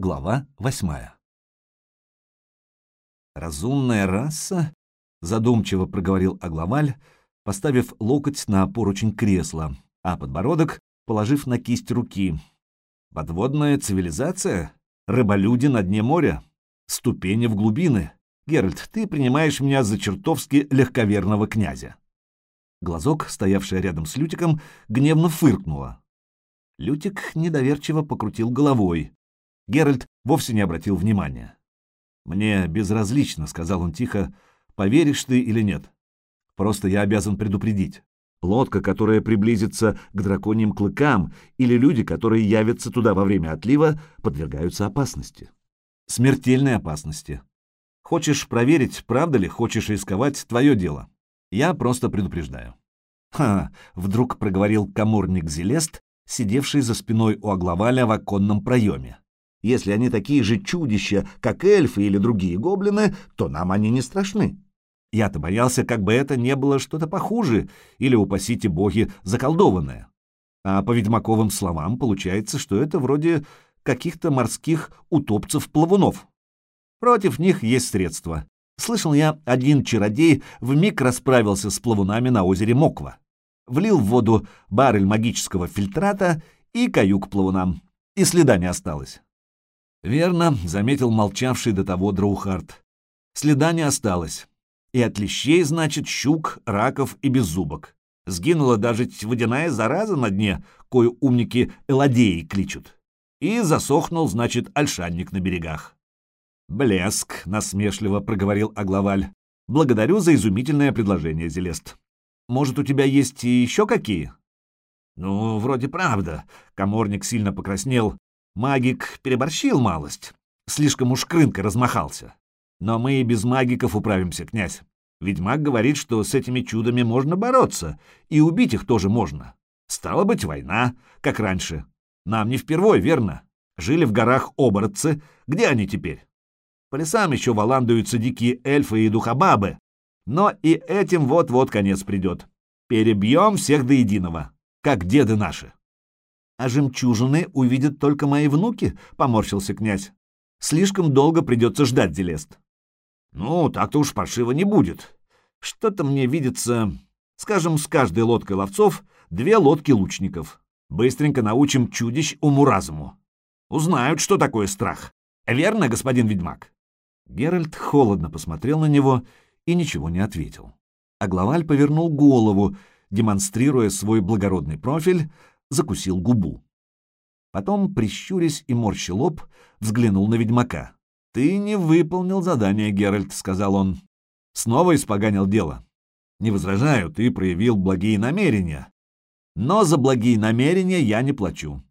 Глава восьмая. «Разумная раса?» — задумчиво проговорил Агловаль, поставив локоть на поручень кресла, а подбородок положив на кисть руки. «Подводная цивилизация? Рыболюди на дне моря? Ступени в глубины? Геральт, ты принимаешь меня за чертовски легковерного князя». Глазок, стоявшая рядом с Лютиком, гневно фыркнула. Лютик недоверчиво покрутил головой. Геральт вовсе не обратил внимания. «Мне безразлично», — сказал он тихо, — «поверишь ты или нет. Просто я обязан предупредить. Лодка, которая приблизится к драконьим клыкам, или люди, которые явятся туда во время отлива, подвергаются опасности. Смертельной опасности. Хочешь проверить, правда ли, хочешь рисковать, твое дело. Я просто предупреждаю. «Ха!» — вдруг проговорил коморник Зелест, сидевший за спиной у Агловаля в оконном проеме. Если они такие же чудища, как эльфы или другие гоблины, то нам они не страшны. Я-то боялся, как бы это не было что-то похуже, или, упасите боги, заколдованное. А по ведьмаковым словам получается, что это вроде каких-то морских утопцев-плавунов. Против них есть средства. Слышал я, один чародей вмиг расправился с плавунами на озере Моква. Влил в воду баррель магического фильтрата и каюк плавунам. И следа не осталось. Верно, заметил молчавший до того Драухард. Следа не осталось. И от лещей, значит, щук, раков и беззубок. Сгинула даже водяная зараза на дне, кою умники эладеи кличут. И засохнул, значит, ольшанник на берегах. «Блеск», — насмешливо проговорил Агловаль. «Благодарю за изумительное предложение, Зелест. Может, у тебя есть и еще какие?» «Ну, вроде правда». Коморник сильно покраснел Магик переборщил малость, слишком уж крынкой размахался. Но мы и без магиков управимся, князь. Ведьмак говорит, что с этими чудами можно бороться, и убить их тоже можно. Стало быть, война, как раньше. Нам не впервой, верно? Жили в горах оборотцы, где они теперь? По лесам еще валандуются дикие эльфы и духобабы. Но и этим вот-вот конец придет. Перебьем всех до единого, как деды наши. «А жемчужины увидят только мои внуки», — поморщился князь. «Слишком долго придется ждать, Делест». «Ну, так-то уж паршиво не будет. Что-то мне видится, скажем, с каждой лодкой ловцов две лодки лучников. Быстренько научим чудищ уму-разуму. Узнают, что такое страх. Верно, господин ведьмак?» Геральт холодно посмотрел на него и ничего не ответил. А главаль повернул голову, демонстрируя свой благородный профиль, закусил губу. Потом, прищурясь и морщи лоб, взглянул на ведьмака. «Ты не выполнил задание, Геральт», — сказал он. «Снова испоганил дело. Не возражаю, ты проявил благие намерения. Но за благие намерения я не плачу.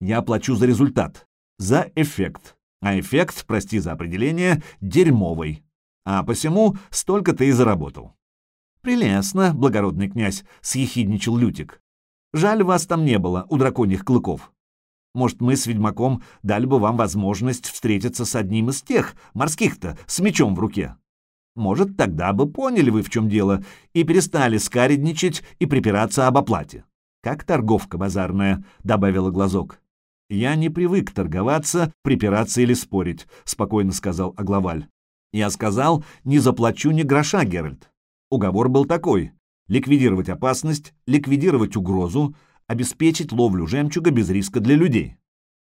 Я плачу за результат, за эффект. А эффект, прости за определение, дерьмовый. А посему столько ты и заработал». «Прелестно, благородный князь», — съехидничал Лютик. Жаль, вас там не было, у драконьих клыков. Может, мы с ведьмаком дали бы вам возможность встретиться с одним из тех, морских-то, с мечом в руке. Может, тогда бы поняли вы, в чем дело, и перестали скаредничать и припираться об оплате. Как торговка базарная, — добавила глазок. Я не привык торговаться, припираться или спорить, — спокойно сказал Агловаль. Я сказал, не заплачу ни гроша, Геральт. Уговор был такой ликвидировать опасность, ликвидировать угрозу, обеспечить ловлю жемчуга без риска для людей.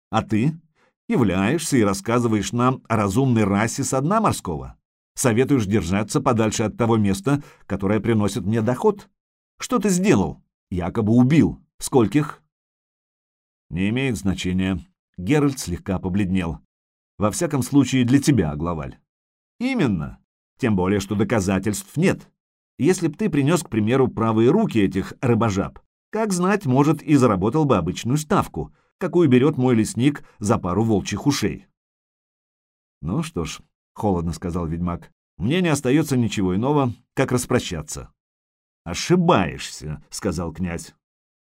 А ты являешься и рассказываешь нам о разумной расе со дна морского. Советуешь держаться подальше от того места, которое приносит мне доход. Что ты сделал? Якобы убил. Скольких? Не имеет значения. Геральт слегка побледнел. Во всяком случае, для тебя, главаль. Именно. Тем более, что доказательств нет. Если б ты принес, к примеру, правые руки этих рыбожаб, как знать, может, и заработал бы обычную ставку, какую берет мой лесник за пару волчьих ушей. Ну что ж, — холодно сказал ведьмак, — мне не остается ничего иного, как распрощаться. Ошибаешься, — сказал князь.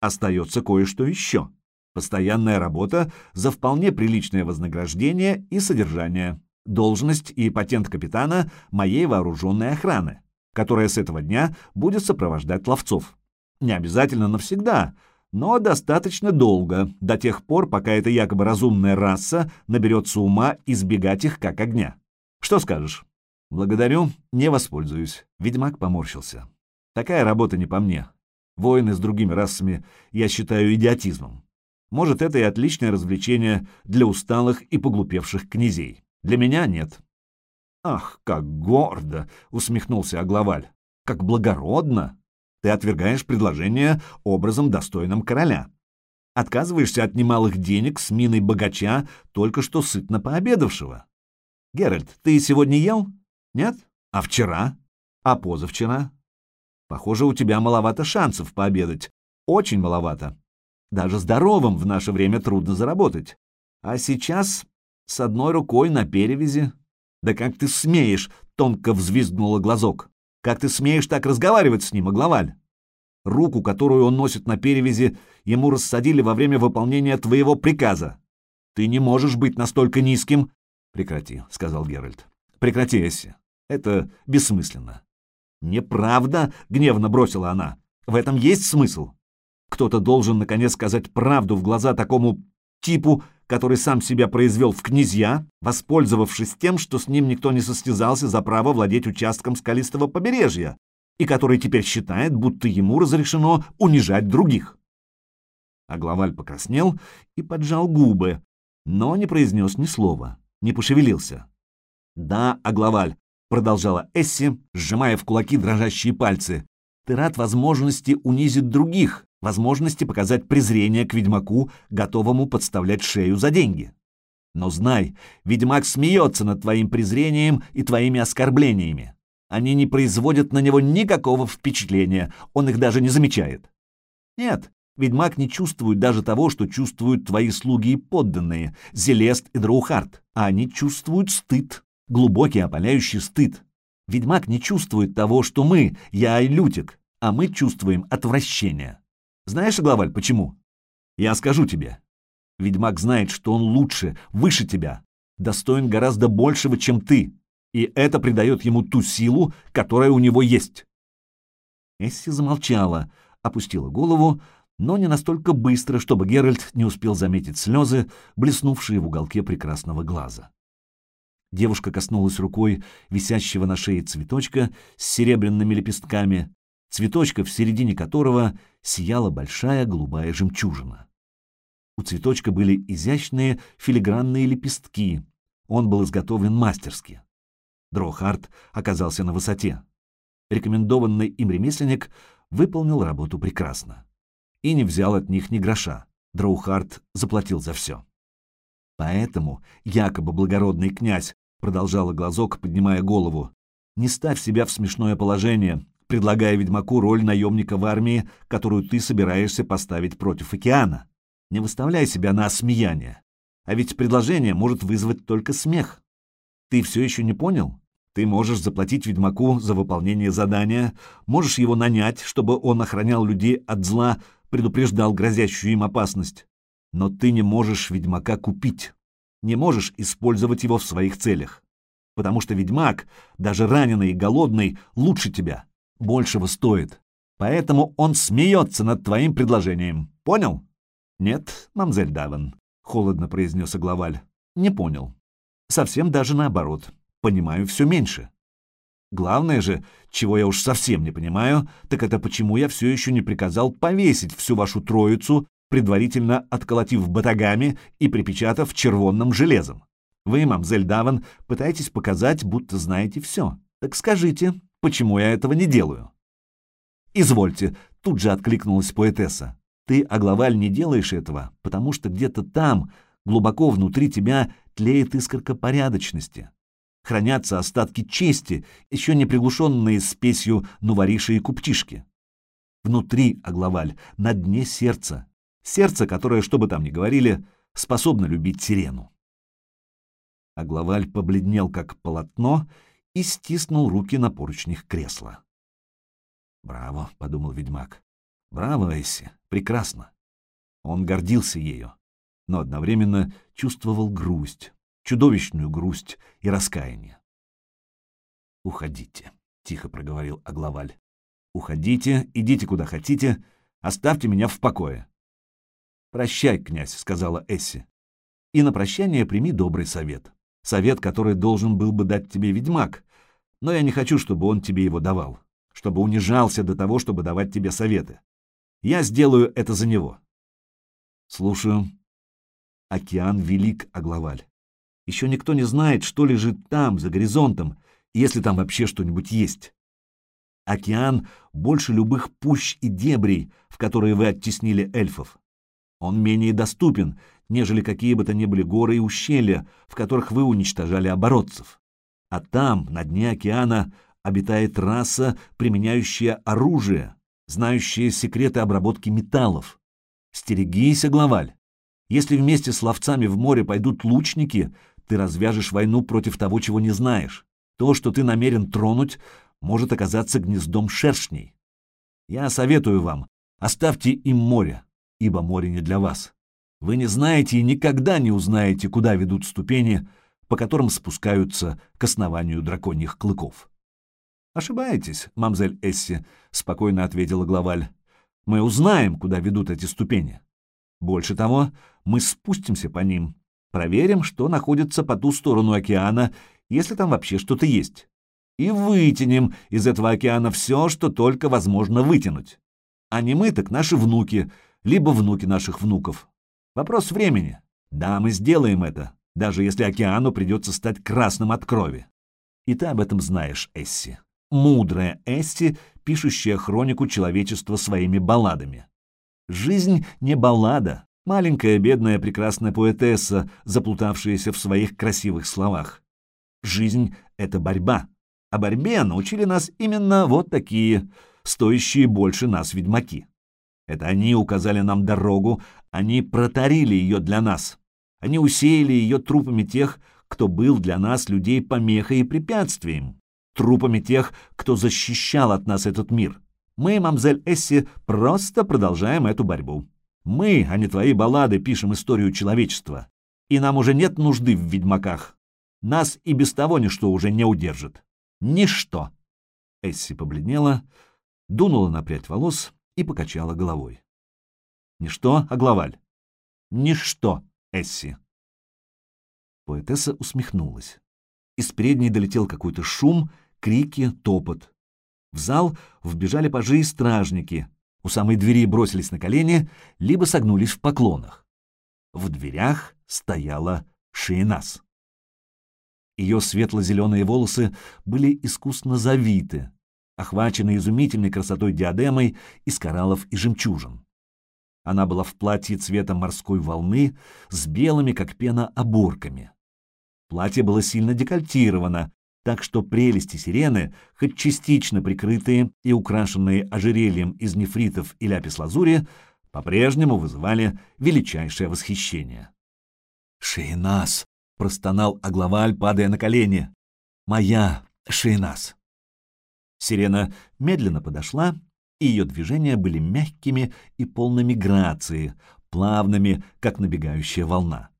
Остается кое-что еще. Постоянная работа за вполне приличное вознаграждение и содержание, должность и патент капитана моей вооруженной охраны которая с этого дня будет сопровождать ловцов. Не обязательно навсегда, но достаточно долго, до тех пор, пока эта якобы разумная раса наберется ума избегать их как огня. Что скажешь? Благодарю, не воспользуюсь. Ведьмак поморщился. Такая работа не по мне. Войны с другими расами я считаю идиотизмом. Может, это и отличное развлечение для усталых и поглупевших князей. Для меня нет. Ах, как гордо! усмехнулся Агловаль. Как благородно! Ты отвергаешь предложение образом достойным короля. Отказываешься от немалых денег с миной богача, только что сытно пообедавшего. Геральт, ты сегодня ел? Нет? А вчера? А позавчера? Похоже, у тебя маловато шансов пообедать. Очень маловато. Даже здоровым в наше время трудно заработать. А сейчас с одной рукой на перевязи. Да как ты смеешь, тонко взвизгнула глазок. Как ты смеешь так разговаривать с ним, Агловаль? Руку, которую он носит на перевязи, ему рассадили во время выполнения твоего приказа. Ты не можешь быть настолько низким. Прекрати, сказал Геральт. Прекрати, Эсси. Это бессмысленно. Неправда, гневно бросила она. В этом есть смысл. Кто-то должен, наконец, сказать правду в глаза такому типу, который сам себя произвел в князья, воспользовавшись тем, что с ним никто не состязался за право владеть участком скалистого побережья, и который теперь считает, будто ему разрешено унижать других. А главаль покраснел и поджал губы, но не произнес ни слова, не пошевелился. «Да, Аглаваль», — продолжала Эсси, сжимая в кулаки дрожащие пальцы, «ты рад возможности унизить других, возможности показать презрение к ведьмаку, готовому подставлять шею за деньги. Но знай, ведьмак смеется над твоим презрением и твоими оскорблениями. Они не производят на него никакого впечатления, он их даже не замечает. Нет, ведьмак не чувствует даже того, что чувствуют твои слуги и подданные, Зелест и Драухард, а они чувствуют стыд, глубокий опаляющий стыд. Ведьмак не чувствует того, что мы, я и Лютик, а мы чувствуем отвращение. Знаешь, Главаль, почему? Я скажу тебе. Ведьмак знает, что он лучше, выше тебя, достоин гораздо большего, чем ты, и это придает ему ту силу, которая у него есть. Эсси замолчала, опустила голову, но не настолько быстро, чтобы Геральт не успел заметить слезы, блеснувшие в уголке прекрасного глаза. Девушка коснулась рукой висящего на шее цветочка с серебряными лепестками, цветочка, в середине которого сияла большая голубая жемчужина. У цветочка были изящные филигранные лепестки, он был изготовлен мастерски. Дрохард оказался на высоте. Рекомендованный им ремесленник выполнил работу прекрасно. И не взял от них ни гроша. Дроухард заплатил за все. Поэтому якобы благородный князь, продолжала глазок, поднимая голову, не ставь себя в смешное положение, предлагая ведьмаку роль наемника в армии, которую ты собираешься поставить против океана. Не выставляй себя на осмеяние. А ведь предложение может вызвать только смех. Ты все еще не понял? Ты можешь заплатить ведьмаку за выполнение задания, можешь его нанять, чтобы он охранял людей от зла, предупреждал грозящую им опасность. Но ты не можешь ведьмака купить, не можешь использовать его в своих целях. Потому что ведьмак, даже раненый и голодный, лучше тебя большего стоит. Поэтому он смеется над твоим предложением. Понял? Нет, мамзель Даван, холодно произнес Агловаль. Не понял. Совсем даже наоборот. Понимаю все меньше. Главное же, чего я уж совсем не понимаю, так это почему я все еще не приказал повесить всю вашу троицу, предварительно отколотив батагами и припечатав червонным железом. Вы, мамзель Даван, пытаетесь показать, будто знаете все. Так скажите, Почему я этого не делаю? Извольте, тут же откликнулась поэтесса. Ты, Агловаль, не делаешь этого, потому что где-то там, глубоко внутри тебя, тлеет искорка порядочности. Хранятся остатки чести, еще не приглушенные спесью нувориши и куптишки. Внутри, Агловаль, на дне сердца. Сердце, которое, что бы там ни говорили, способно любить сирену. Агловаль побледнел, как полотно, и стиснул руки на поручнях кресла. «Браво!» — подумал ведьмак. «Браво, Эсси! Прекрасно!» Он гордился ею, но одновременно чувствовал грусть, чудовищную грусть и раскаяние. «Уходите», — тихо проговорил Агловаль. «Уходите, идите куда хотите, оставьте меня в покое. «Прощай, князь», — сказала Эсси. «И на прощание прими добрый совет. Совет, который должен был бы дать тебе ведьмак, но я не хочу, чтобы он тебе его давал, чтобы унижался до того, чтобы давать тебе советы. Я сделаю это за него». «Слушаю». Океан велик, Агловаль. Еще никто не знает, что лежит там, за горизонтом, если там вообще что-нибудь есть. Океан больше любых пущ и дебрей, в которые вы оттеснили эльфов. Он менее доступен, нежели какие бы то ни были горы и ущелья, в которых вы уничтожали оборотцев. А там, на дне океана, обитает раса, применяющая оружие, знающая секреты обработки металлов. Стерегись, главаль. Если вместе с ловцами в море пойдут лучники, ты развяжешь войну против того, чего не знаешь. То, что ты намерен тронуть, может оказаться гнездом шершней. Я советую вам, оставьте им море, ибо море не для вас. Вы не знаете и никогда не узнаете, куда ведут ступени, по которым спускаются к основанию драконьих клыков. «Ошибаетесь, мамзель Эсси», — спокойно ответила главаль. «Мы узнаем, куда ведут эти ступени. Больше того, мы спустимся по ним, проверим, что находится по ту сторону океана, если там вообще что-то есть и вытянем из этого океана все, что только возможно вытянуть. А не мы, так наши внуки, либо внуки наших внуков. Вопрос времени. Да, мы сделаем это, даже если океану придется стать красным от крови. И ты об этом знаешь, Эсси. Мудрая Эсси, пишущая хронику человечества своими балладами. Жизнь не баллада, маленькая бедная прекрасная поэтесса, заплутавшаяся в своих красивых словах. Жизнь — это борьба, о борьбе научили нас именно вот такие, стоящие больше нас ведьмаки. Это они указали нам дорогу, они протарили ее для нас. Они усеяли ее трупами тех, кто был для нас людей помехой и препятствием, трупами тех, кто защищал от нас этот мир. Мы, мамзель Эсси, просто продолжаем эту борьбу. Мы, а не твои баллады, пишем историю человечества. И нам уже нет нужды в ведьмаках. Нас и без того ничто уже не удержит. Ничто. Эсси побледнела, дунула на прядь волос и покачала головой. Ничто, а главаль. Ничто, Эсси. Поэтесса усмехнулась. Из передней долетел какой-то шум, крики, топот. В зал вбежали пажи и стражники, у самой двери бросились на колени, либо согнулись в поклонах. В дверях стояла Шиенас. Ее светло-зеленые волосы были искусно завиты, охвачены изумительной красотой диадемой из кораллов и жемчужин. Она была в платье цвета морской волны с белыми, как пена, оборками. Платье было сильно декольтировано, так что прелести сирены, хоть частично прикрытые и украшенные ожерельем из нефритов и ляпис-лазури, по-прежнему вызывали величайшее восхищение. «Шейнас!» — простонал Аглаваль, падая на колени. «Моя Шейнас!» Сирена медленно подошла, и ее движения были мягкими и полными грации, плавными, как набегающая волна.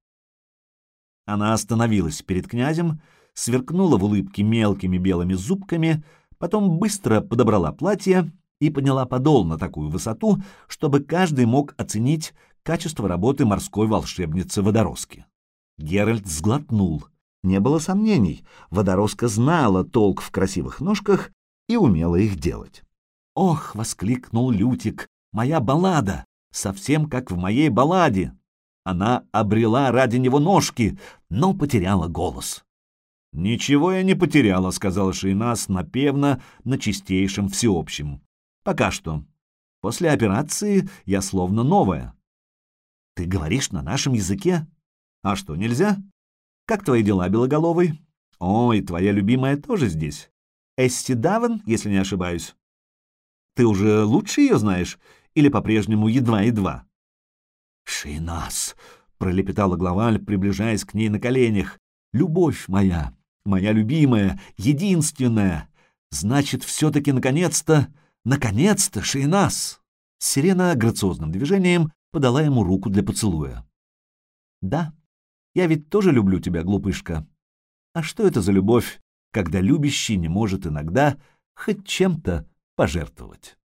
Она остановилась перед князем, сверкнула в улыбке мелкими белыми зубками, потом быстро подобрала платье и подняла подол на такую высоту, чтобы каждый мог оценить качество работы морской волшебницы водороски. Геральт сглотнул. Не было сомнений, водорозка знала толк в красивых ножках и умела их делать. «Ох!» — воскликнул Лютик. «Моя баллада! Совсем как в моей балладе!» Она обрела ради него ножки, но потеряла голос. «Ничего я не потеряла», — сказала Шейнас напевно на чистейшем всеобщем. «Пока что. После операции я словно новая». «Ты говоришь на нашем языке?» А что, нельзя? Как твои дела, Белоголовый? Ой, твоя любимая тоже здесь. Эсси Давен, если не ошибаюсь. Ты уже лучше ее знаешь? Или по-прежнему едва-едва? Шинас, пролепетала главаль, приближаясь к ней на коленях. Любовь моя, моя любимая, единственная. Значит, все-таки наконец-то, наконец-то, Шейнас. Сирена грациозным движением подала ему руку для поцелуя. Да, я ведь тоже люблю тебя, глупышка. А что это за любовь, когда любящий не может иногда хоть чем-то пожертвовать?